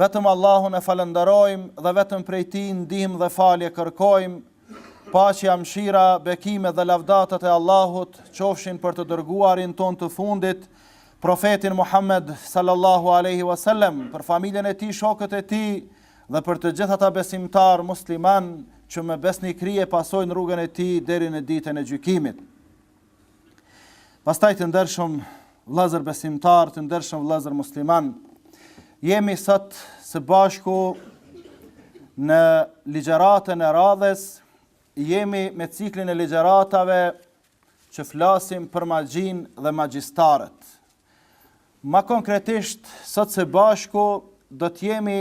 Vetëm Allahun e falënderojmë dhe vetëm prej Tij ndihmë dhe falje kërkojmë. Paqja, mëshira, bekimet dhe lavdatat e Allahut qofshin për të dërguarin tonë të fundit, profetin Muhammed sallallahu alaihi wasallam, për familjen e tij, shokët e tij dhe për të gjithë ata besimtarë muslimanë që me besnikëri e pasojnë rrugën e tij deri në ditën e gjykimit. Pastaj të ndershëm vëllezër besimtarë, të ndershëm vëllezër muslimanë, jemi sot së bashku në ligjëratën e radhës, jemi me ciklin e ligjëratave që flasim për magjinë dhe magjistarët. Ma konkretisht, sot së bashku do të jemi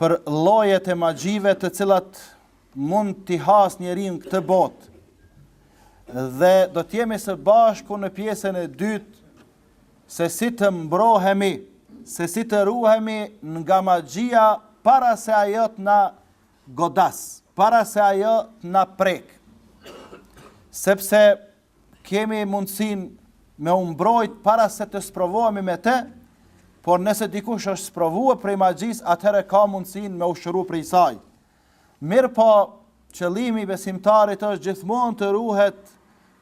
për llojet e magjive të cilat mund t'i hasë njeriu në këtë botë. Dhe do të jemi së bashku në pjesën e dytë se si të mbrohemi, se si të ruhemi nga magjia para se ajo të na godasë, para se ajo të na prekë. Sepse kemi mundësinë me u mbrojt para se të sprovohemi me te, por nëse dikush është sprovuar prej magjisë, atëherë ka mundësinë me u shëru prej saj. Mirëpo, qëllimi i besimtarit është gjithmonë të ruhet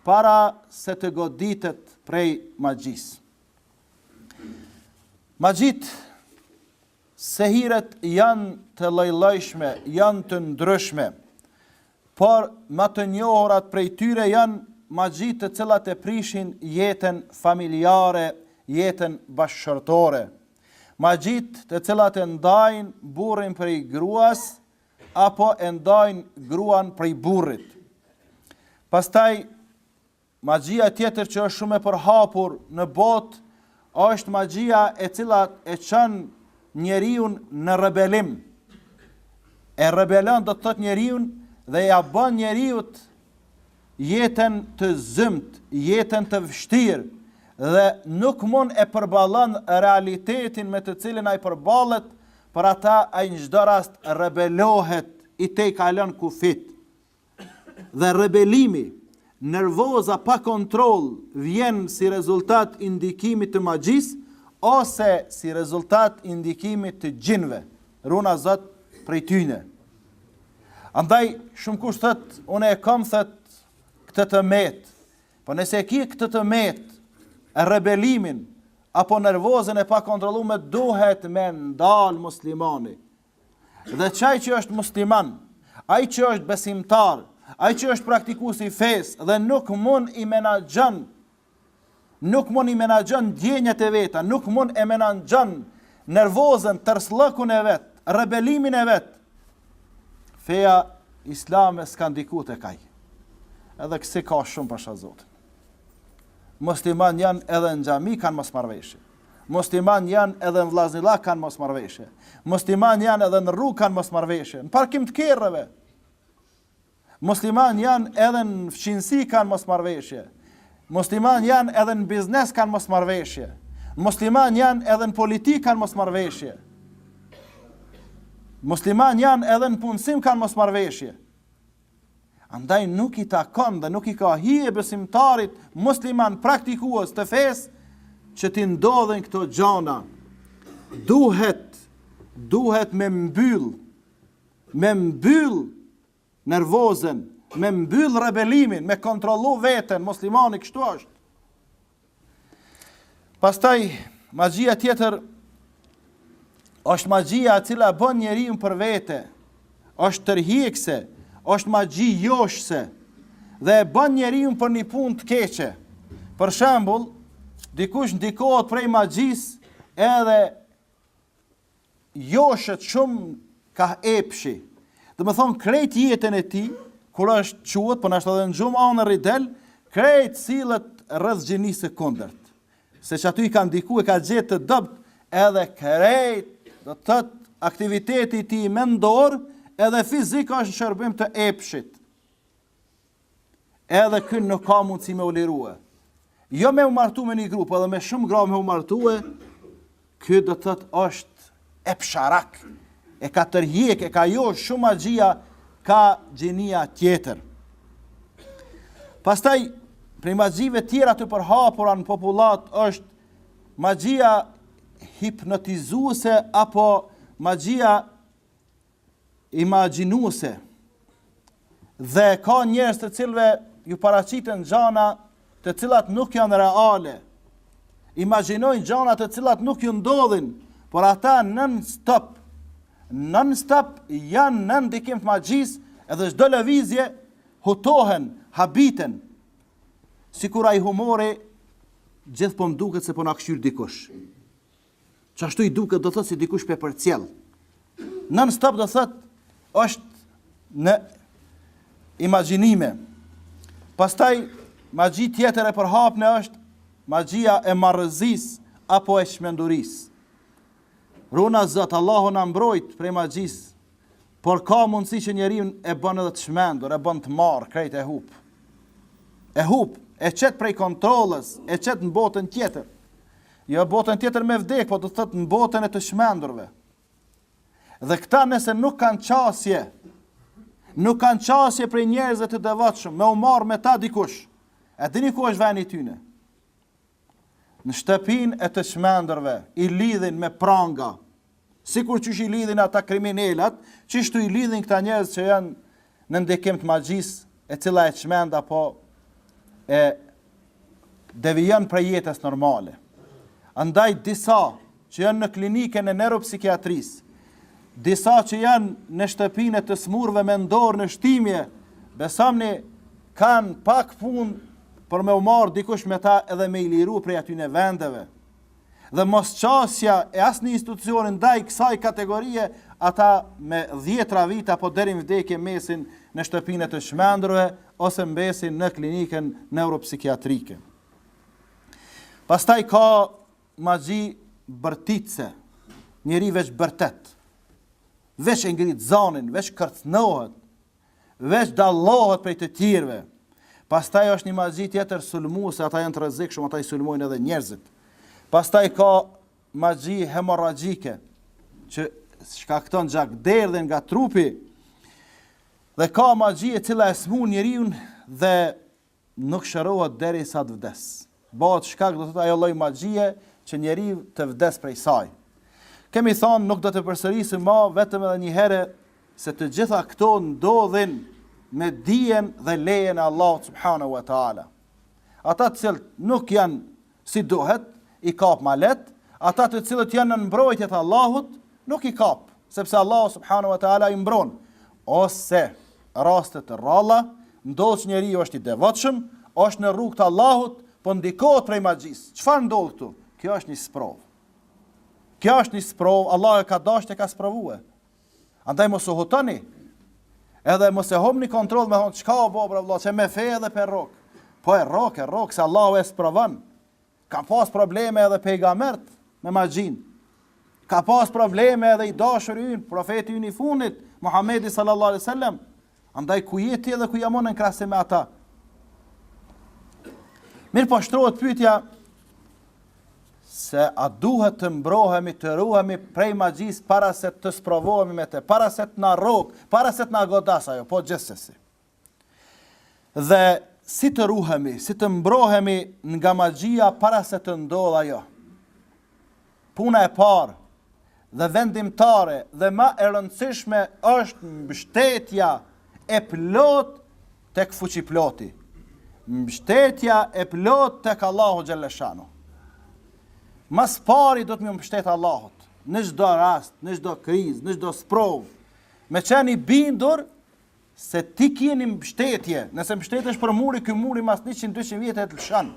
para se të goditet prej magjisë. Magjitë Sehiret janë të llojllojshme, janë të ndryshme, por ma të njohurat prej tyre janë magjitë të cilat e prishin jetën familjare, jetën bashkëshortore. Magjitë të cilat e ndajnë burrin prej gruas apo e ndajnë gruan prej burrit. Pastaj Magjia tjetër që është shumë e përhapur në botë është magjia e cila e çon njeriun në rebelim. E rebelon do të thotë njeriun dhe ia bën njeriut jetën të zymtë, jetën të vështirë dhe nuk mund e përballon realitetin me të cilin ai përballet, për ata ai në çdo rast rebelohet i tejkalon kufijtë. dhe rebelimi, nervoza pa kontroll vjen si rezultat i ndikimit të magjisë ose si rezultat i ndikimit të xhinve, runa Zot prej tyne. Andaj shumëkush thotë, unë e kom thotë këtë të metë. Po nëse e ki këtë të metë, rebelimin apo nervozën e pakontrollume duhet me u ndal muslimani. Dhe çaj që është musliman, aj që është besimtar, aj që është praktikues i fesë dhe nuk mund i menaxhon nuk mund i menaxhon ndjenjat e veta, nuk mund e menaxhon nervozën, tersllëkun e vet, rebelimin e vet. Feja islame s'ka ndiku te ai. Edhe kësi ka shumë pasha Zotin. Musliman janë edhe në xhami kanë mosmarrëveshje. Musliman janë edhe në vllaznillak kanë mosmarrëveshje. Musliman janë edhe në rrugë kanë mosmarrëveshje, në parkim të kerreve. Musliman janë edhe në fqinjësi kanë mosmarrëveshje. Musliman janë edhe në biznes kanë mosmarrëveshje. Musliman janë edhe në politikë kanë mosmarrëveshje. Musliman janë edhe në punësim kanë mosmarrëveshje. Andaj nuk i takon dhe nuk i ka hije besimtarit musliman praktikues të fesë që t'i ndodhin këto gjana. Duhet, duhet me mbyll, me mbyll nervozën, me mbyll rebelimin, me kontrollu veten, muslimani kështu është. Pastaj, magjia tjetër, është magjia e cila bën njerin për vete, është tërheqëse, është magji joshëse dhe e bën njeriun për një punë të keqe. Për shembull, dikush ndikohet prej magjisë edhe Joshet shumë kah epshi. Domethënë krejt jetën e tij, kur është quhet, po ashtu edhe në gjumë anë rridel, krejt sillet rreth gjinisë së kundërt. Se çaty i ka ndiku, e ka gjetë të dobt edhe krejt, do të thotë aktiviteti i tij mendor edhe fizik është në shërbim të epshit. Edhe ky nuk ka mundësi me u lirue. Jo me u martu me një gru, edhe me shumë gra me u martue, ky do të thotë është epsharak, e ka tërhjek, e ka josh magjia kah gjinia tjetër. Pastaj, prej magjive tjera të përhapura në popull at është magjia hipnotizuse apo magjia imagjinuese dhe ka njerëz të cilëve ju paraqiten gjana të cilat nuk janë reale. Imagjinojnë gjana të cilat nuk ju ndodhin, por ata non stop non stop janë në ndikim të magjisë edhe çdo lëvizje hutohen, habiten. Sikur ai humori gjithë po më duket se po na kqyr dikush. Qashtu i duket do thotë si dikush po e përcjell. Non stop do thotë është në imagjinime. Pastaj magji tjetër e përhapne është magjia e marrëzisë apo e çmendurisë. Runa Zot, Allahu na mbrojtë prej magjisë Por ka mundësi që njeriun e bën edhe të çmendur, e bën të marrë, krejt e hup. E hup, e qet prej kontrollës, e qet në botën tjetër. Jo botën tjetër me vdek, po do të thotë në botën e të çmendurve. Dhe këta nëse nuk kanë qasje, nuk kanë qasje prej njerëzve të devotshëm, me u marr me ta dikush. E dini ku është veni i tyne? Në shtëpinë e të çmendurve i lidhin me pranga, Sikur qysh i lidhin ata kriminelat, qishtu i lidhin këta njerëz që janë në ndikim të magjisë, e cila e çmend apo e devijon prej jetës normale. Andaj disa që janë në klinikën e neuropsikiatrisë, disa që janë në shtëpinë e të smurve mendorë në Shtimje, besamni kanë pak punë për me u marrë dikush me ta edhe me i liru prej atyne vendeve. dhe mosqasja e asnjë institucioni ndaj kësaj kategorie, ata me dhjetra vite apo deri n'vdekje mesin në shtëpinë e të çmendurve ose mbesin në klinikën neuropsikiatrike. Pastaj ka magji bërtitëse, njeri veç bërtet, veç e ngritë zanin, veç kërcnohet, veç dallohet prej të tjerëve. Pastaj është një magji tjetër sulmuese, ata janë të rrezikshëm, ata i sulmojnë edhe njerëzit. Pastaj ka magji hemorragjike që shkakton gjakderdhje nga trupi dhe ka magji e cila e smun njeriun dhe nuk shërohet derisa të vdes. Bëhet shkak do të thotë ajo lloj magjie që njeriu të vdes prej saj. Kemi thënë nuk do të përsërisim ma vetëm edhe një herë se të gjitha këto ndodhin me dijen dhe lejen e Allahut subhanahu wa taala. Ata të cilët nuk janë si duhet, i kap ma lehtë, ata të cilët janë nën mbrojtje të Allahut, nuk i kap, sepse Allahu subhanahu wa taala i mbron. Ose raste të rralla, ndodh që njeriu është i devotshëm, është në rrugë të Allahut, po ndikohet prej magjisë. Çfarë ndodh këtu? Kjo është një sprovë. Kjo është një sprovë, Allahu e ka dashtë e ka sprovue. Andaj mos u hutoni. Edhe mos e humni kontroll me thonë çka u bo bre vlla, qe me fe edhe pe rrok. Po e rrok, e rrok se Allahu e sprovon. Ka pas probleme edhe pejgamberët me magjin. Ka pas probleme edhe i dashuri ynë, profeti ynë i fundit, Muhamedi sallallahu alaihi wasallam, Andaj ku je ti dhe ku jam unë në krahasim me ata? Mirëpo shtrohet pyetja se a duhet të mbrohemi, të ruhemi prej magjisë para se të sprovohemi me të, para se të na rrok, para se të na godas ajo, po gjithsesi. Dhe si të ruhemi, si të mbrohemi nga magjia para se të ndodhë ajo. Puna e parë dhe vendimtare dhe ma e rëndësishme është mbështetja e plotë tek Fuqiploti, mbështetja e plotë tek Allahu xhalla shanu. Ma së pari do të më mbështet Allahut në çdo rast, në çdo krizë, në çdo sprovë, me qenë i bindur Se ti ke ni mbështetje, nëse mbështetesh për muri, ky muri mas 100-200 vjetëve të lëshon.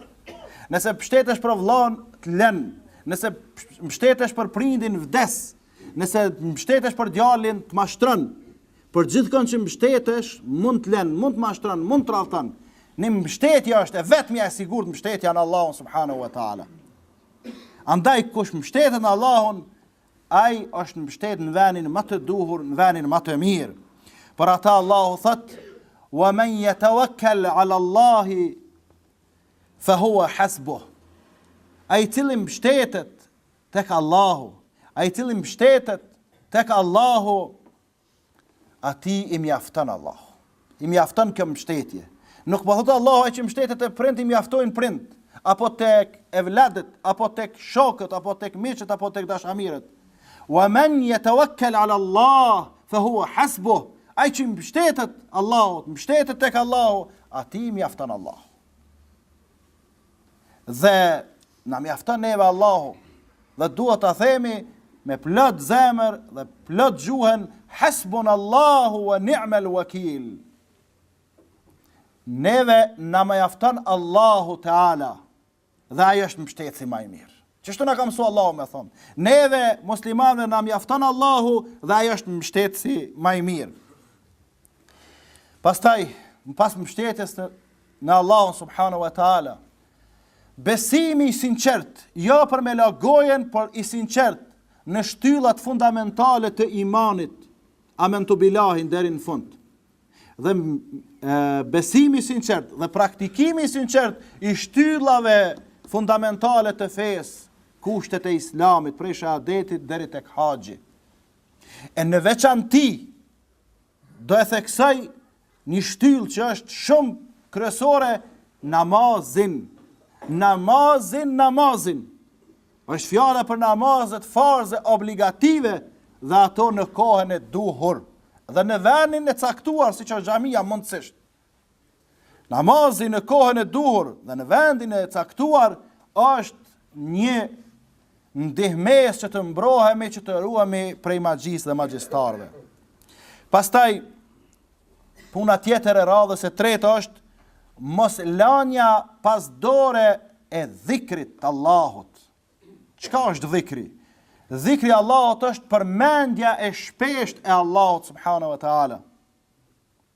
Nëse mbështetesh për vëllain, të len. Nëse mbështetesh për prindin, vdes. Nëse mbështetesh për djalin, të mashtron. Për gjithkon që mbështetesh, mund të len, mund të mashtron, mund të rrallton. Ni mbështetje është e vetmja e sigurt mbështetja në Allahun subhanahu wa taala. Andaj kush mbështetet në Allahun, Ai është mbështet në venin ma të duhur, në venin ma të mirë. Për ata Allahu thot: "Wa man yatawakkal 'ala Allahi fa huwa hasbuh." Ai i cili mbështetet tek Allahu, ai i cili mbështetet tek Allahu, Atij i mjafton Allahu. I mjafton kjo mbështetje. Nuk po thotë Allahu ai që mbështetet te prindtë i mjaftojnë prindtë, apo tek evladët, apo tek shokët, apo tek miqët, apo tek dashamirët. Wa man yatawakkal ala Allah fa huwa hasbuh. Ai që mbështetet Allahut, mbështetet tek Allahu, atij i mjafton Allahu. Dhe na mjafton neve Allahu dhe duhet ta themi me plot zemër dhe plot gjuhën hasbun Allahu wa ni'mal wakil. Neve na mjafton Allahu Teala dhe ai është mbështetësi ma i mirë. Qështu na ka msu Allahu me thon, neve muslimanve na mjafton Allahu dhe ai është mështetësi ma i mirë. Pastaj, mbas mbështetjes në, në Allahun subhanahu wa ta'ala, besimi i sinqert, jo për me la gojen, por i sinqert, në shtyllat fundamentale të imanit, amentu bilahi deri në fund. Dhe besimi i sinqert dhe praktikimi i sinqert i shtyllave fundamentale të fesë, kushtet e islamit, prej shahadetit deri tek haxhi. E në veçanti, do e theksoj një shtyllë që është shumë kryesore namazin. Namazin, namazin. është fjala për namazet farze obligative dhe ato në kohën e duhur dhe në vendin e caktuar siç është xhamia mundësisht. Namazi në kohën e duhur dhe në vendin e caktuar është një ndihmesë që të mbrohemi, që të ruhemi prej magjisë dhe magjistarëve. Pastaj, puna tjetër e radhës e tretë është mos lënia pas dore e dhikrit të Allahut. Çka është dhikri? Dhikri i Allahut është përmendja e shpeshtë e Allahut subhanahu wa ta'ala.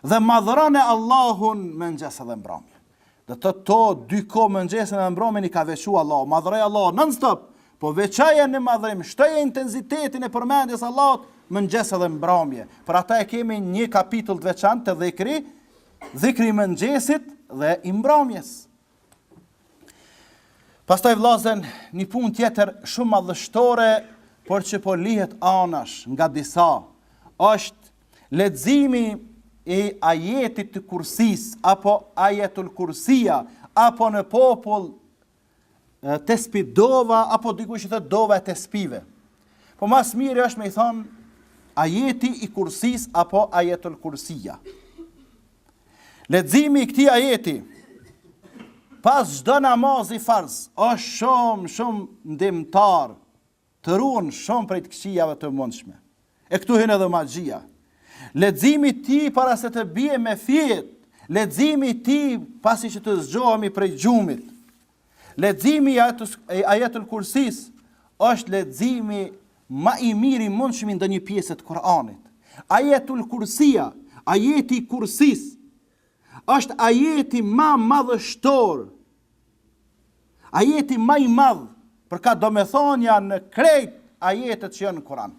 Dhe madhëroje Allahun mëngjes edhe mbrëmje. Dhe këto dy kohë mëngjesin edhe mbrëmjen i ka veçu Allahu, madhëroje Allahun nonstop. Po veçoje në madhërim, shtoje intensitetin e përmendjes së Allahut mëngjes edhe mbrëmje. Për ata e kemi një kapitull të veçantë te dhikri, dhikri i mëngjesit dhe i mbrëmjes. Pastaj vllazën një punë tjetër shumë madhështore, por që po lihet anash nga disa, është leximi i ajetit të kursisë, apo ajetul kursia, apo në popull tespi dova, apo dikush thotë dova e tespive. Po ma s'miri është me i thënë ajeti i kursisë, apo ajetul kursia. Leximi i këtij ajeti pas çdo namazi farz është shumë shumë ndihmtar të ruan shumë prej të këqijave të mundshme. E këtu hyn edhe magjia. Leximi i tij para se të biem me fjet, leximi i tij pasi që të zgjohemi prej gjumit. Leximi i Ajetul Kursisë është leximi ma i mirë i mundshëm i ndonjë pjese të Kur'anit. Ajetul Kursia, ajeti i Kursisë, është ajeti ma madhështor. Ajeti ma i madh për kah domethënia në krejt ajetet që janë në Kur'an.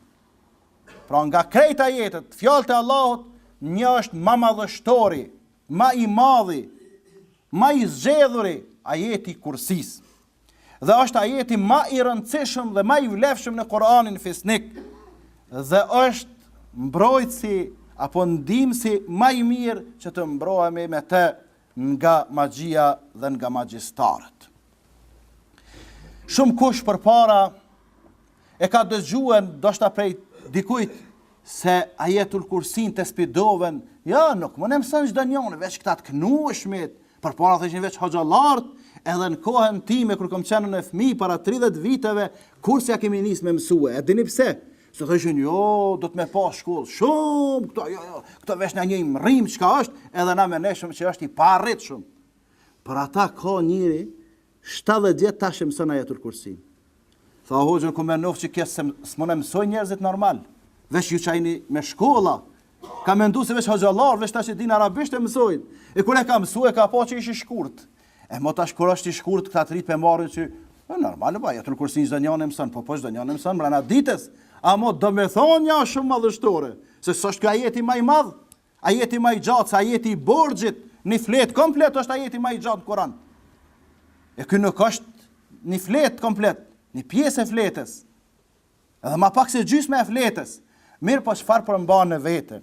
Pra nga krejt ajetet, fjalët e Allahut, një është ma madhështori Ma i madhi, ma i zgjedhuri, ajeti i Kursisë. Dhe është ajeti ma i rëndësishëm dhe ma i vlefshëm në Kur'anin fisnik. Dhe është mbrojtësi apo ndihmësi ma i mirë që të mbrohemi me të nga magjia dhe nga magjistarët. Shumëkush përpara E ka dëgjue ndoshta prej dikujt se Ajetul Kursinë te spidoven, jo nuk mund e mëson çdo njëri, veç këta të kënueshmit, përpara të ishin veç hoxhallarët, edhe në kohën time kur kam qenë unë fëmijë para tridhjetë viteve, kur s'ia kemi nis me mësue, e dini pse? Se thëshin jo, do të me pa shkollë shumë, këto jo jo, këto veç na njejmë rrimë çka është, edhe na menojshëm që është i paarritshëm. Por ata ka njeri Shtatëdhjetë vjet tash e mëson Ajetul Kursinë. Tha o hoxhë kom menu që kjo se s'mund e mësojnë njerëzit normal. Veç ju që jeni me shkolla. Ka mendu se veç hoxhallarët, veç ata që dinë arabisht e mësojnë. E kur e ka mësu e ka pa që ish i shkurt. E mo tash kur është i shkurt këta të ri po e marrin që Po normal po, Ajetul Kursin çdo njëri e mëson, po po çdo njëri e mëson brenda ditës. Amo domethënia shumë madhështore, se s'është ky ajeti më i madh, Ajeti më i gjatë është ajeti i borxhit një fletë komplet është ajeti më i gjatë në Kur'an. E ky nuk është një fletë komplet, një pjesë e fletës. Edhe ma pak se gjysma e fletës. Mirëpo çfarë përmban në vete?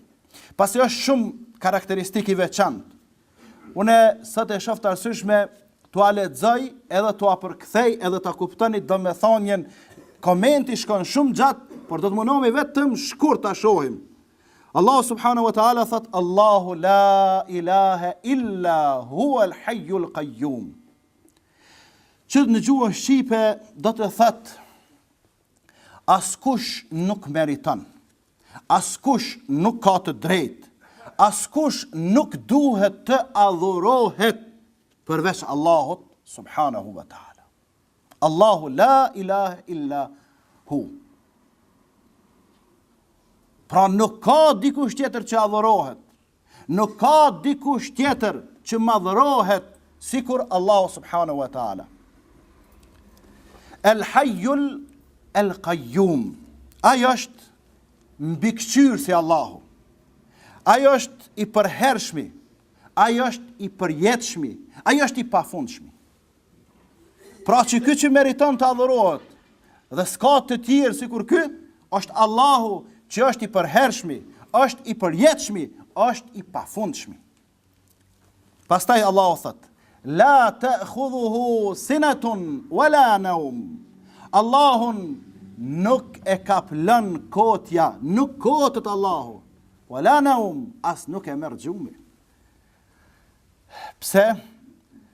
Pasi është shumë karakteristik i veçantë. Unë sot e shoh të arsyeshme t'ua lexoj edhe t'ua përkthej edhe ta kuptoni domethënien komenti shkon shumë gjatë por do të mundohemi vetëm shkurt ta shohim Allahu subhanahu wa taala thotë Allahu la ilahe illa huwal hayyul qayyum. Që në gjuhën shqipe do të thotë askush nuk meriton. Askush nuk ka të drejtë. Askush nuk duhet të adhurohet përveç Allahut subhanahu wa taala. Allahu la ilah illa hu. Pra nuk ka dikush tjetër që adhurohet, nuk ka dikush tjetër që madhërohet, sikur Allahu subhanu wa ta'ala. El hajjul el kajjum, ai është mbikëqyrësi Allahu, ai është i përhershmi, ai është i përjetshmi, ai është i pafundshmi. Pra që ky që meriton të adhurohet dhe s'ka të tjerë sikur ky, është Allahu që është i përhershmi, është i përjetshmi, është i pafundshmi. Pastaj Allahu thot: La ta'khudhuhu sinatun wala nawm. Allahun nuk e kaplon kotja, nuk kotet Allahu. Wala nawm, as nuk e merr gjumi. Pse?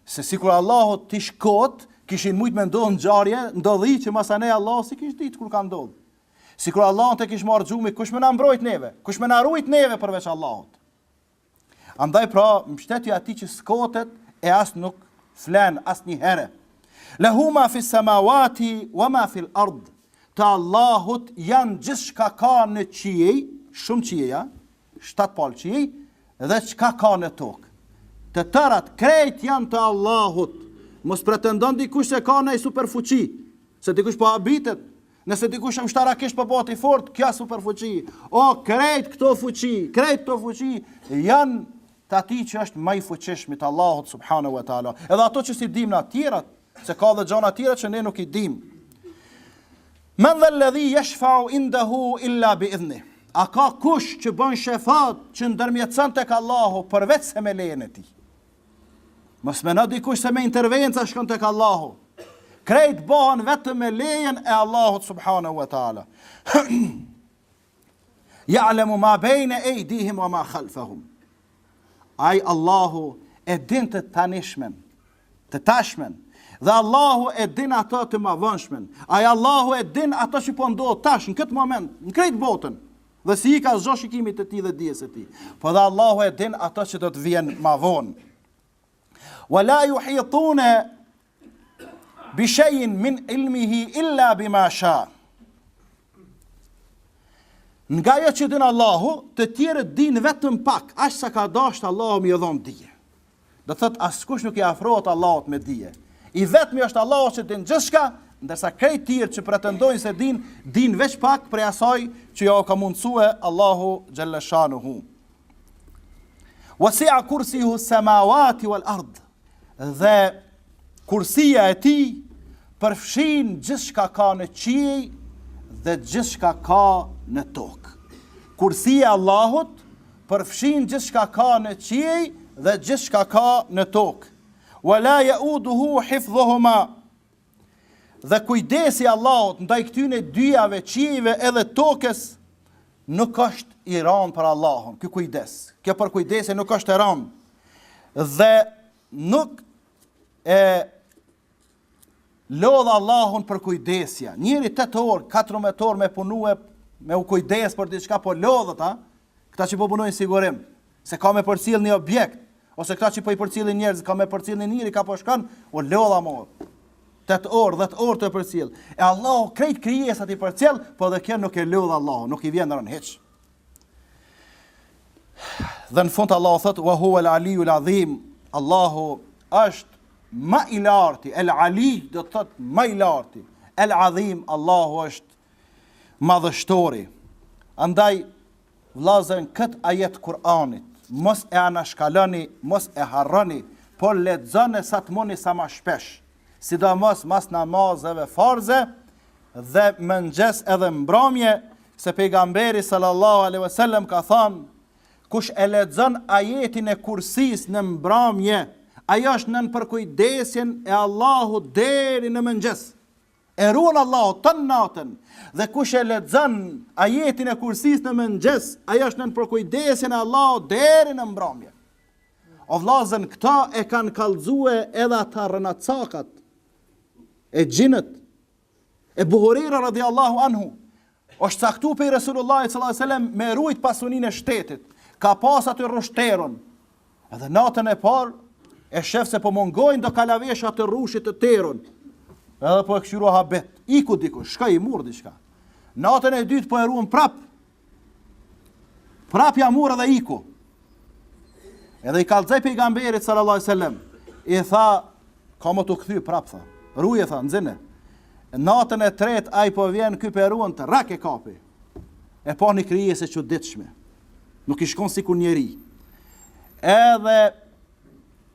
Se sikur Allahu t'ish kotë, kishin mujtë me ndodhë ngjarje, ndodhi që masanej Allahu s'i kish ditë kur ka ndodhë. Sikur Allahun ta kish marrë gjumi, kush me na mbrojt neve, kush me na rujt neve përveç Allahut. Andaj pra, mështetju atij që s'kotet e as nuk flen asnjëherë. Lehu ma fi samawati wa ma fi l'ard. Të Allahut janë gjithçka ka në qiej, shumë qieja, shtatë palë qiej, dhe çka ka në tokë. Të tërat krejt janë të Allahut. Mos pretendon dikush se ka naj superfuqi, se dikush po habitet, nëse dikush ushtarakisht po bëhet i fortë, kjo superfuqi. O krejt këto fuqi, krejt këto fuqi janë të atij që është ma i fuqishmi, të Allahut subhanahu wa taala. Edhe ato që s'i dimë na të tjerat, Se ka dhe gjana tjera që ne nuk i dim. Men dhe ledhi jeshfau indahu illa bi idhni. A ka kush që bën shefat që ndërmjetëson tek Allahu përveç se me lejen e tij. Mos menon dikush se me intervenca shkon tek Allahu. Krejt bëhen vetëm me lejen e Allahut subhanahu wa ta'ala. Ja'lemu ma bejne ejdihim wa ma khalfahum. Ai Allahu e din të tanishmen, të tashmen, dhe Allahu e din ato të mavonshmen. Ai Allahu e din ato që po ndodh tash, në këtë moment, në krejt botën, dhe s'i ik asgjo shikimit të tij dhe dijes së tij. Po edhe Allahu e din ato që do të vjen ma vonë. Wa la ju hitune Bi shay'in min ilmihi illa bima sha. Nga ajo që din Allahu, të tjerët din vetëm pak, aq sa ka dasht Allahu me u dhon dije. Do thotë askush nuk i afrohet Allahut me dije. I vetmi është Allahu që din gjithçka, ndërsa krejt tjerë që pretendojnë se din, din veç pak prej asaj që ja ka mundësue Allahu xhallashanu. Wasi'a kursijuhu as-samawati wal-ardh. Dhe kursia e tij përfshin gjithçka ka në qiej dhe gjithçka ka në tokë. Kursia e Allahut përfshin gjithçka ka në qiej dhe gjithçka ka në tokë. Wala yauduhu hifdhuhuma. Dhe kujdesi i Allahut ndaj këtyne dyjave, qiejve edhe tokës, nuk është i rëndë për Allahun, ky kujdes, kjo përkujdesje nuk është e rëndë, dhe nuk e lodh Allahun përkujdesja. Njeri 8 orë, 14 orë me punue, me u kujdes për diçka, po lodhet, a? Këta që po punojnë sigurim se ka me përcjell një objekt ose këta që po i përcjellin njerëz, ka me përcjell një njeri ka po shkon, u lodha ma. 8 orë, 10 orë të përcjell. E Allahu krejt krijesat i përcjell, po edhe kjo nuk e lodh Allahun, nuk i vjen rënë hiç. Dhe në fund Allahu thotë wa huwa al-aliyyu al-azim. Allahu është ma i larti, el-ali do me thonë ma i larti. El-azim Allahu është madhështori. Andaj, vllazën këtë ajet kur'anor, mos e anashkaloni, mos e harroni, por lexone sa t'muni sa ma shpesh, sidomos mas namazeve farze dhe mëngjes edhe mbramje, se pejgamberi sallallahu alaihi wasallam ka thanë kush e lexon ajetin e kursisë në mbramje, ai është nën përkujdesjen e Allahut deri në mëngjes. E ruan Allahu tonë natën, dhe kush e lexon Ajetin e Kursisë në mëngjes, ai është nën përkujdesjen e Allahut deri në mbramje. O vllazën, këta e kanë kallzue edhe ata rrenacakët, e xhinët, Ebu Hurejra radijallahu anhu, Është caktu prej Resulullahit sallallahu alaihi wasallam me rujt pasuninë e shtetit. Ka pas aty rrush të terun. Edhe natën e parë e sheh se po mungojnë do kalavesha të rrushit të terun. Edhe po e kqyr, u habit. Iku dikush, shkoi murr diçka. Natën e dytë po e ruan prap. Prap ja murr edhe iku. Edhe i kallxoi pejgamberit sallallahu alaihi wasallam. I tha Ka me t'u kthy prap tha. Ruje tha, nxine. Natën e tretë ai po vjen ky p'e ruan, trrak e kapi. E pa një krijesë e çuditshme. Nuk ish kon sikur njeri. Edhe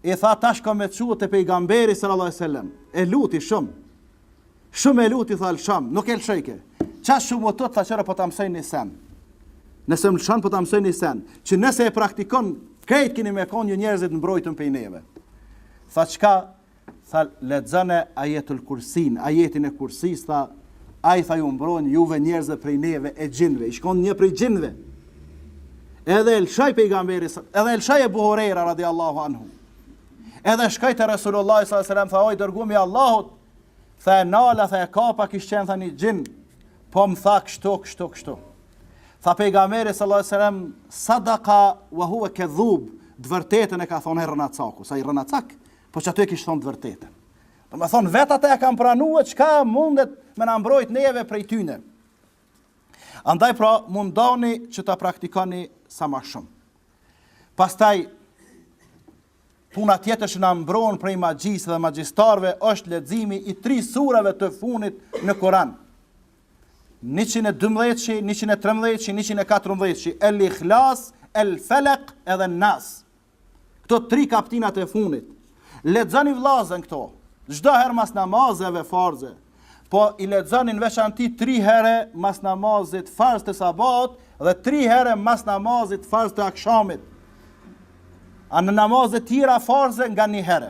i tha tash kam me t'çu te pejgamberi sallallahu alaihi wasallam. E luti shumë. Shumë e luti tha lëshom, nuk e lëshojke. Kaq shumë e luti, tha qe pra po ta mësoj një sen. Nëse më lëshon po ta mësoj një sen. Që nëse e praktikon, krejt kini me konë ju njerëzit në mbrojtje prej neve. Tha çka, tha lexone ajetul kursin, ajetin e kursisë, tha, ai tha ju mbron juve njerëzve prej neve xhinve. Ish kon një prej xhinve. Edhe e lëshoi pejgamberi, edhe e lëshoi Ebu Hurejra radiallahu anhu. Edhe shkoi te Resulullah s.a.s. tha o i dërgumi i Allahut, Tha e nala, tha e kapa kish qenë tha një xhin, po më tha kështu, kështu, kështu. Tha pejgamberi sallallahu alaihi wasallam, sadaka wa huwa kadhub, të vërtetën e ka thonë ai rrenacaku, se ai rrenacak, po qaty e kish thonë të vërtetën. Domethonë vetë ata e kanë pranue çka mundet me na mbrojt neve prej tyne. Andaj pra mundoni që ta praktikoni sa ma shumë. Pastaj, puna tjetër që na mbron prej magjisë dhe magjistarve është leximi i tri surave të fundit në Kur'an. 112, 113, 114, El Ikhlas, El Felek edhe Nas. Këto tri kaptinat e fundit. Lexoni vllazën këto. Çdo herë mas namazeve farze, po i lexoni n'veçanti 3 herë mas namazit farz të sabahit dhe 3 herë mas namazit farz të akshamit. A në namazet tjera farze nga një herë.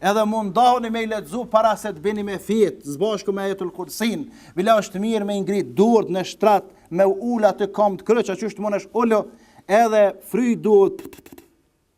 Edhe mundohuni me i lexu para se të bini me fjet, s'bashku me ajetul kursinë, vlla është mirë me i ngrit durt në shtrat, me u ul atë kamb të kryqa, qysh të munesh ulu, edhe fryj duart,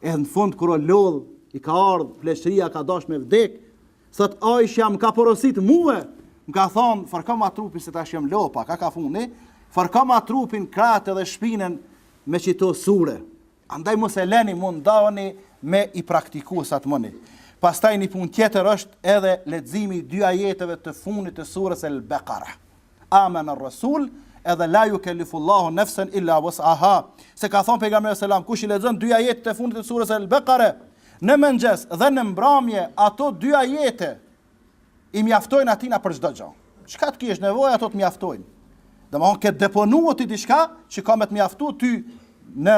E në fund kur o lodh, i ka ardhë, pleqëria ka dash me vdek, thot Aisha më ka porosit muë, më ka thonë, fërkoma trupin se tash jam lodh, ka ka fundi, fërkoma trupin krahtë dhe shpinen me qito sure. Andaj mos e leni mundohuni me i praktiku sa të muni. Pastaj një pun tjetër është edhe leximi i dy ajeteve të funit të surës El Bekara. Amenerresul, edhe la jukelifullahu nefsen illa vus'aha, se ka thonë pejgamberi alejhi selam, kush i lexon dy ajetet e fundit të surës El Bekare, në mëngjes dhe në mbramje, ato dy ajete, i mjaftojnë atina për çdo gjë. Çka të kesh nevojë ato të mjaftojnë. Domthon ke deponu ti diçka që ka me të mjaftu ty në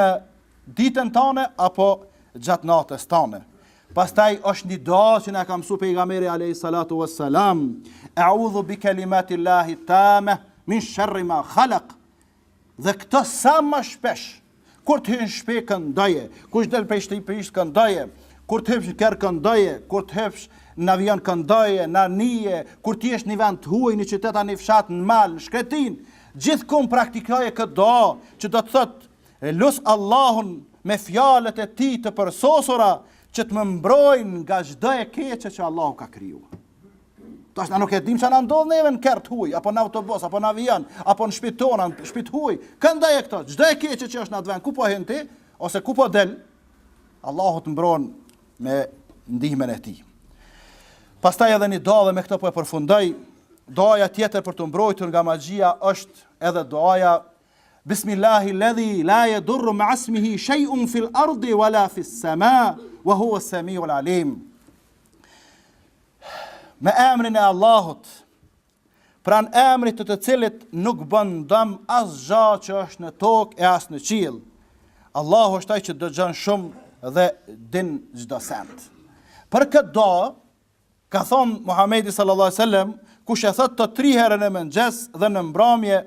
ditën tane apo gjatë natës tane. Pastaj është një dua që na ka mësu pejgamberi alejhi salatu was salam, E'udhu bi kalimatillahi tame min sharri ma khalaq. Dhe këtë sa më shpesh, kur të hyn në shtëpi këndoje, kur t'del prej shtëpisë këndoje, kur të hypsh në kerr këndoje, kur të hypsh në avion këndoje, në anije, kur të jesh një vend të huaj, një qytet, një fshat, në mal, në shkretin, gjithkund praktikoje këtë dua, që do të thotë, E lus Allahun me fjalët e tij të përsosura që të më mbrojnë nga çdo e keqe që Allahu ka krijuar. Tash na nuk e dim çfarë na ndodh neve në kerr t'huaj, apo në autobus, apo në avion, apo në shtëpi tona, në shtëpi t'huaj. Këndoje këtë, çdo e keqe që është në atë vend, ku po hyn ti ose ku po del, Allahu të mbron me ndihmën e tij. Pastaj edhe një dua dhe me këtë po e përfundoj. Duaja tjetër për t'u mbrojtur nga magjia është edhe duaja Bismillahi ledhi la jedurru me asmihi shejun fil ardi wa la fis sema wa hua semiul alim. Me emrin e Allahut, pran emrit të të cilit nuk bën dëm asgja që është në tokë e as në qiell. Allahu është ai që dëgjon shumë dhe din çdo send. Për këtë dua, Ka thënë Muhamedi sallallahu alejhi ve sellem, kush e thotë tri herë në mëngjes dhe në mbramje,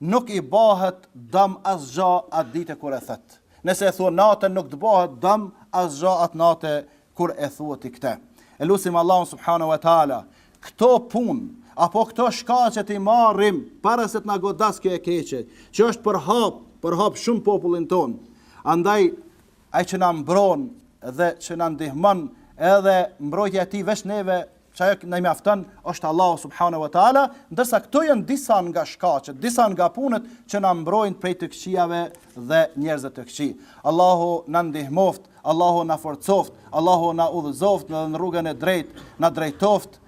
nuk i bëhet dëm asgjë atë dite kur e thotë. Nëse e thua natën nuk të bëhet dëm asgjë atë natë kur e thua ti këtë. E lusim Allahun subhanahu wa taala këto punë apo këto shkaqe t'i marrim para se të na godas kjo e keqe, që është përhap, përhap shumë n'popullin tonë. Andaj Ai që na mbron dhe që na ndihmon edhe mbrojtja e tij veç neve që ajo na mjafton është Allahu subhanahu wa taala, ndërsa këto janë disa nga shkaqet, disa nga punët që na mbrojnë prej të këqijave dhe njerëzve të këqij. Allahu na ndihmoftë, Allahu na forcoftë, Allahu na udhëzoftë në rrugën e drejtë, na drejtoftë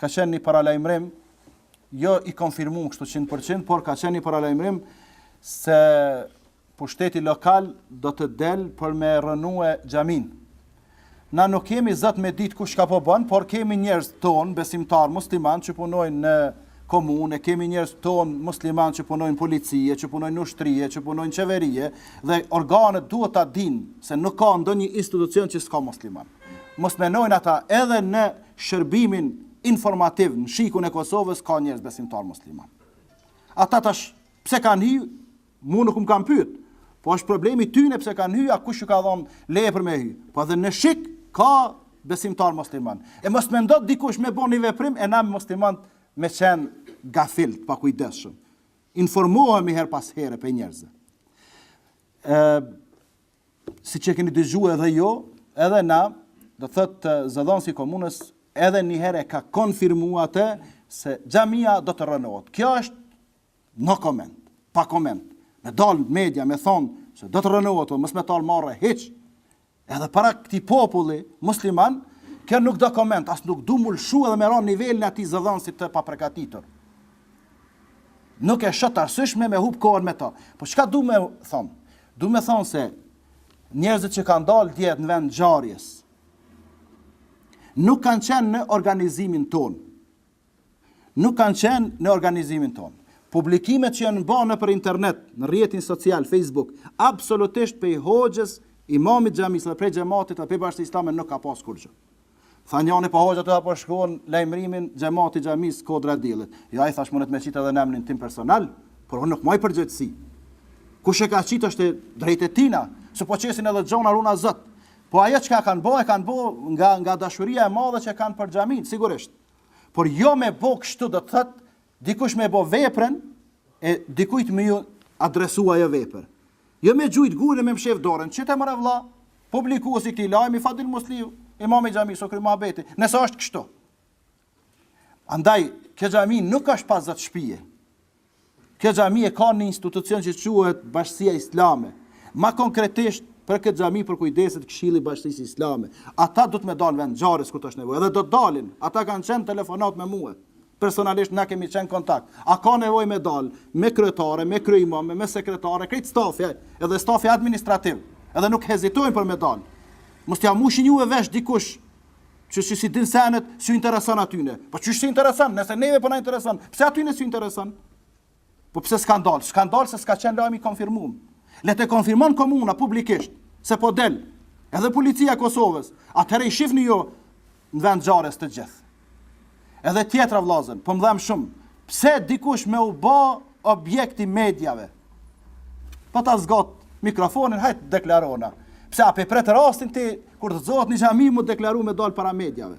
Ka qenë një paralajmërim jo i konfirmu kështu 100%, por ka qenë një paralajmërim se pushteti lokal do të del për me e rrënue xhaminë. Na nuk kemi zot me ditë kush ka po bën, por kemi njerëz tonë besimtar musliman që punojnë në komunë, kemi njerëz tonë musliman që punojnë n'polici e, që punojnë n'ushtri e, që punojnë n'qeveri e dhe organet duhet ta dinë se nuk ka ndonjë institucion që s'ka musliman. Mos menojnë ata edhe në shërbimin informativ në SHIK-un e Kosovës ka njerëz besimtar musliman. Ata tash pse kanë hy, mu nuk më kanë pyet. Po është problemi i tyne pse kanë hy, a kush u ka dhënë leje për me hy. Po edhe në SHIK ka besimtar musliman. E mos mendoft dikush me bo një veprim e na muslimant me qen gafil, t'pakujdesshëm. Informohemi herë pas here prej njerëzve. Ë siç e keni dëgju edhe ju, edhe na, do të thotë zëdhonsi i komunës, edhe njëherë e ka konfirmu atë se xhamia do të rrënohet. Kjo është no koment, pa koment. Me dalë në media, me thonë se do të rrënohet, mos me t'ardhë marre hiç. Edhe para këtij populli musliman, kjo nuk do koment, as nuk du m'u lëshu edhe me ra n'nivelin e atij zëdhonsi të papregatitur. Nuk e shoh të arsyeshme me hup kohën me ta. Po çka du me thon? Du me thon se njerëzit që kanë dalë dje në vend t'ngjarjes nuk kanë qenë në organizimin tonë. Nuk kanë qenë në organizimin tonë. Publikimet që janë bërë nëpër internet, në rrjetin social Facebook, absolutisht prej hoxhës, imamit t'xhamisë dhe prej xhematit dhe prej bashkësisë islame nuk ka pas kurrgjë. Tha njani po hoxhë, aty po shkruan lajmërimin xhemati i xhamisë Kodra e Diellit. Jo ai thash mundet me qitë edhe në emrin tim personal, por unë nuk maj përgjegjësi. Kush e ka qitë është e drejtë e tina, se po qesin edhe xhona ruana Zot. Po ajo çka kanë bo, e kanë bo nga nga dashuria e madhe që kanë për xhaminë, sigurisht. Por jo me bo kështu do të thotë dikush me bo veprën E dikujt me ju adresu ajo vepër. Jo me gjujt gurin e me mshef dorën. Qite more vlla publikusin e këtij lajmi Fadil Musliu, imam i xhamisë u kry muhabeti. Nëse është kështu. Andaj kjo xhami nuk është pa zot shtëpie. Kjo xhami e ka një institucion që quhet Bashkësia Islame. Ma konkretisht për këtë xhami përkujdeset Këshilli i Bashkësisë Islame. Ata din me dalë n'vend t'ngjarjes kur t'është nevoja. Edhe do të dalin. Ata kanë qenë n'telefonat me mua. Personalisht na kemi qenë n'kontakt. A ka nevojë me dalë me kryetare, me kryeimame, me sekretare, krejt stafi, edhe stafi administrativ, edhe nuk hezitojnë për me dalë. Mos t'ja mush juve vesht dikush që s'i, s'i din senet, s'ju intereson atyne. Po qysh s'ju intereson, nëse neve po na intereson, pse atyne s'ju intereson? Po pse s'kan dalë? S'kan dalë se s'ka qenë lajm i konfirmuar. Le të konfirmon komuna publikisht se po del edhe policia e Kosovës, atëherë i shifni ju në vend t'ngjarjes të gjithë. Edhe tjetra vllazën, po më dhem shumë. Pse dikush me u ba objekt i mediave? Po ta zgot mikrofonin, hajt deklarohu. Pse a po e pret rastin ti kur të zihet në xhami mu deklaru me dal para mediave?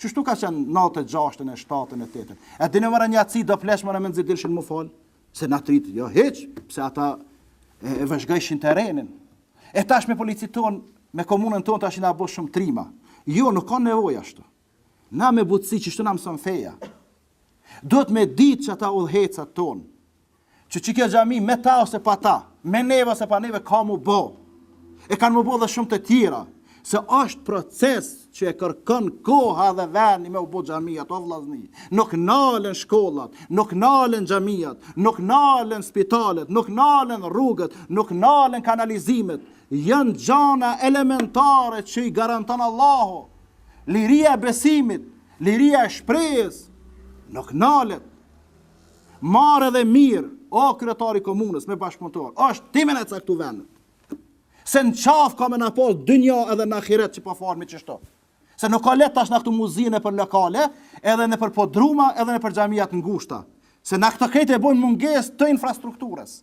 Qështu ka qenë nantëdhetegjashtën e shtatën e tetën. E dini more njat si do plesh more mezi dilshin m'u falë. Se në atritë, jo hiç, pse ata e, e vëzhgojshin terrenin. E tash me policinë tonë, me komunën tonë tashi na u bo shumë trima. Jo, nuk ka nevojë ashtu. Na me butësi qështu na mëson feja. Duhet me ditë që ata udhëheqsat tonë, Që qikjo xhami me ta ose pa ta, me neve ose pa neve ka m'u bo. E kanë m'u bo edhe shumë të tjera, se është proces që e kërkon koha dhe vendi me u bo xhamiat, o vllazni. Nuk nalen shkollat, nuk nalen xhamiat, nuk nalen spitalet, nuk nalen rrugët, nuk nalen kanalizimet. Janë gjana elementare që i garanton Allahu. Liria e besimit, liria e shprehjes, nuk nalet. Marre edhe mirë, o kryetar i komunës, me bashkëpunëtorë, është, ti me na caktu vendet. Se në qafë ka me na pas n'dynja edhe në ahiret që po falmi qështu. Se nuk ka leht tash na këtu m'u zi nëpër lokale, edhe nëpër podruma, edhe nëpër xhamia t'ngushta. Se na këto krejt e bojnë n'mungesë të infrastrukturës.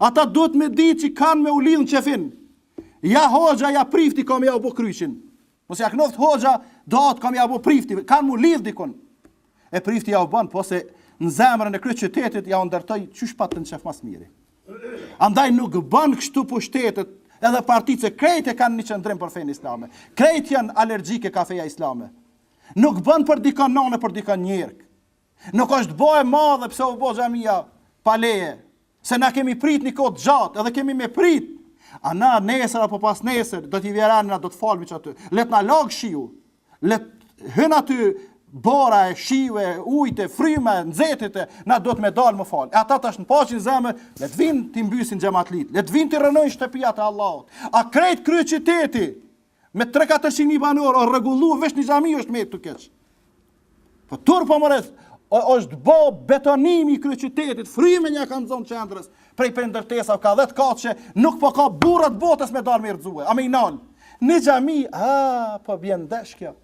Ata duhet me ditë që kanë me u lidhë në qefin. Ja hoxha, ja prifti, ka me jau bo kryqin. Mos jau knoftë hoxha duatë, ka me jau bo prifti, kanë m'u lidhë dikun. E prifti jau bën, se në zemrën e kryeqytetit jau ndërtoi qysh patën qef ma s'miri. Andaj nuk bën kështu pushtetet, edhe partitë se krejt e kanë një qëndrim për fenë islame. Krejt janë alergjike ka feja islame. Nuk bën për dikon nanë, për dikon njerkë. Nuk është bo e madhe pse u bo xhamia pa leje, se na kemi prit një kohë t'gjatë edhe kemi me prit, a na nesër apo pasnesër do t'i vjeran na do të falmi qaty, le t'na lagë shiu, le t'hyn aty bora e shiu e ujtë e fryma e nxehtitë, na duhet me dalë m'u falë. E ata tash në paçin zemër, le të vinë t'i mbysin xhematlit, le të vinë t'i rrënojnë shtëpiat e Allahut. A krejt kryeqyteti, Me tre katërqind mijë banorë, o rregullu, veç një xhami është met këtu keq. Po turp po marre, është bo betonimi i kryeqytetit, frymën ia kanë zonë qendrës, prej për ndërtesa, ka dhetëkatëshe, nuk po ka burrë t'botës me dalë me i rrëzue, a me i nalë. Një xhami, a, po bjen ndesh kjo,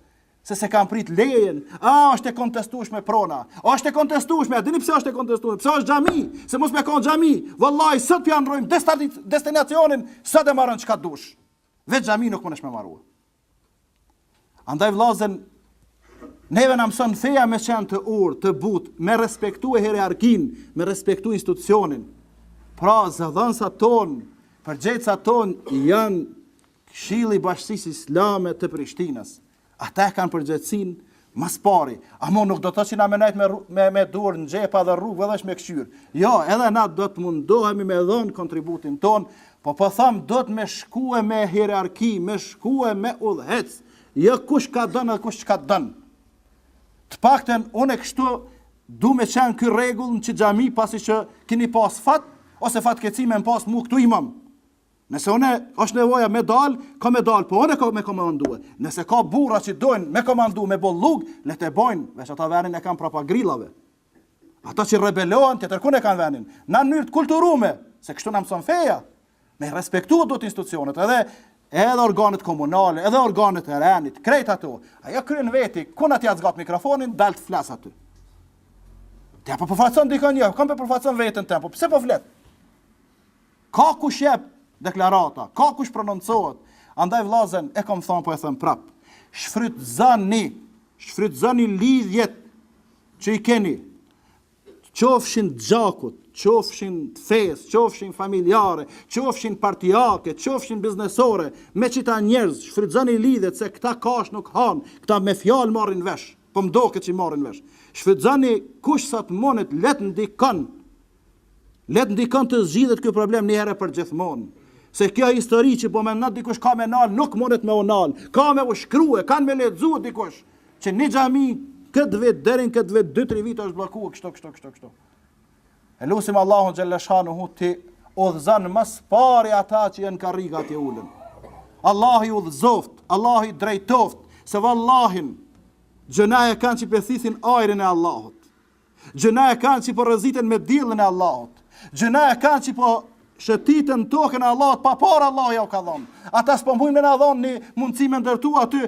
se s'e kanë prit lejen, a, është e kontestueshme prona, a, është e kontestueshme, a dini pse është e kontestueshme, pse është xhami, se mos me konë xhami, vëlla, sot p'ja nërrojmë destinacionin, sot e maron çka dush. Veç xhami nuk mundesh me marue. Andaj vëllazën neve na mëson feja me qenë të urtë, të butë, me respektue hierarkin, me respektu institucionin. Pra zëdhënsat tonë, përgjegjësat tonë janë Këshilli i Bashkësisë Islame të Prishtinës. Ata e kanë përgjegjësinë ma s'pari, amo nuk do thotë që na me nejtë me, me, me durë në xhepa dhe rrugë dhe veç me kqyrë. Jo, edhe na do të mundohemi me dhonë kontributin tonë, po po tham duhet me shkue me hierarki, me shkue me udhëheqës, jo kush kah don dhe kush çka t'don. Të pakten, unë kështu du me qenë ky rregull në qit xhami pasi që kini pas fat, ose fatkeqësi me më pas mu këtu imam. Nëse unë është nevoja me dal, ka me dal, po unë ka me komandue. Nëse ka burra që dojnë me komandu, me bo lug, le të bojnë, veç ata venin e kanë prapa grillave. Ata që rebelohen, tjetërkun e kanë venin. Na jem njerëz të kulturum, se kështu na mëson feja, me respektu do të institucionet, edhe edhe organet komunale, edhe organet e renit, krejt ato. A jo krye n'veti, kush t'ja zgatë mikrofonin, dalë të flasë aty. Ti a po përfaqëson dikon? Jo, kam po përfaqësoj veten teme, po pse po flet? Ka kush jep deklarata, ka kush prononcohet, andaj vëllazen e kam thënë po e them prap, shfrytëzoni, shfrytëzoni lidhjet që i keni, qofshin të gjakut, qofshin të fesë, qofshin familjare, qofshin partiake, qofshin biznesore, me qita njerëz, shfrytëzoni lidhjet se këta kashtë nuk hanë, këta me fjalë marrin vesh, po më doket që marrin vesh. Shfrytëzoni kush sa të munit, le të ndikon Le të ndihmon të zgjidhet ky problem një herë përgjithmonë. Se kjo histori që po mendon dikush ka me nal, nuk mundet me u nal. Ka me u shkrue, kanë me lexu dikush që një xhami këtë vit deri në këtë vit 2-3 vite është bllokuar kështu kështu kështu kështu. E lusim Allahun xhelleshanuhu t'i udhëzon më së pari ata që janë n'karriga të ulun. Allahu i udhëzoft, Allahu i drejtoft, se vallahi gjynah e kanë që po e thithin ajrin e Allahut. Gjynah e kanë që po rreziten me diellin e Allahut. Gjynah e kanë që po shëtiten n'tokën e Allahut, pa pare Allahu jau ka dhonë. Ata s'po mujnë me na dhonë një mundësi me ndërtu aty,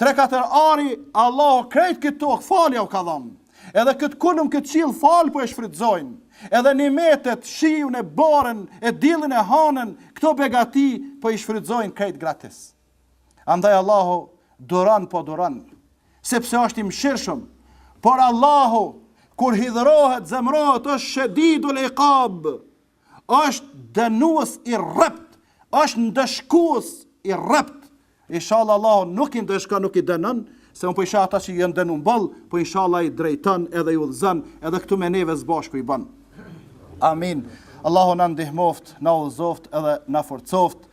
tre katër ari, Allahu krejt këtë tokë, falë jau ka dhonë. Edhe këtë kulm këtë qill falë po e shfrytëzojnë. Edhe nimetet, shiun e borën, e diellin e hanën, këto begati po i shfrytëzojnë krejt gratis. Andaj Allahu duron po duron, sepse është i mëshirshëm. Por Allahu kur hidhërohet, zemrohet, është shedidul ikab. Është dënues i rreptë, është ndëshkues i rreptë. Inshallah Allahu nuk i ndëshkon, nuk i dënon, se unë po isha ata që janë dënu boll, po inshallah i drejton edhe i udhëzon, edhe këtu me neve s'bashku i ban. Amin. Allahu na ndihmoftë, na udhëzoftë edhe na forcoftë.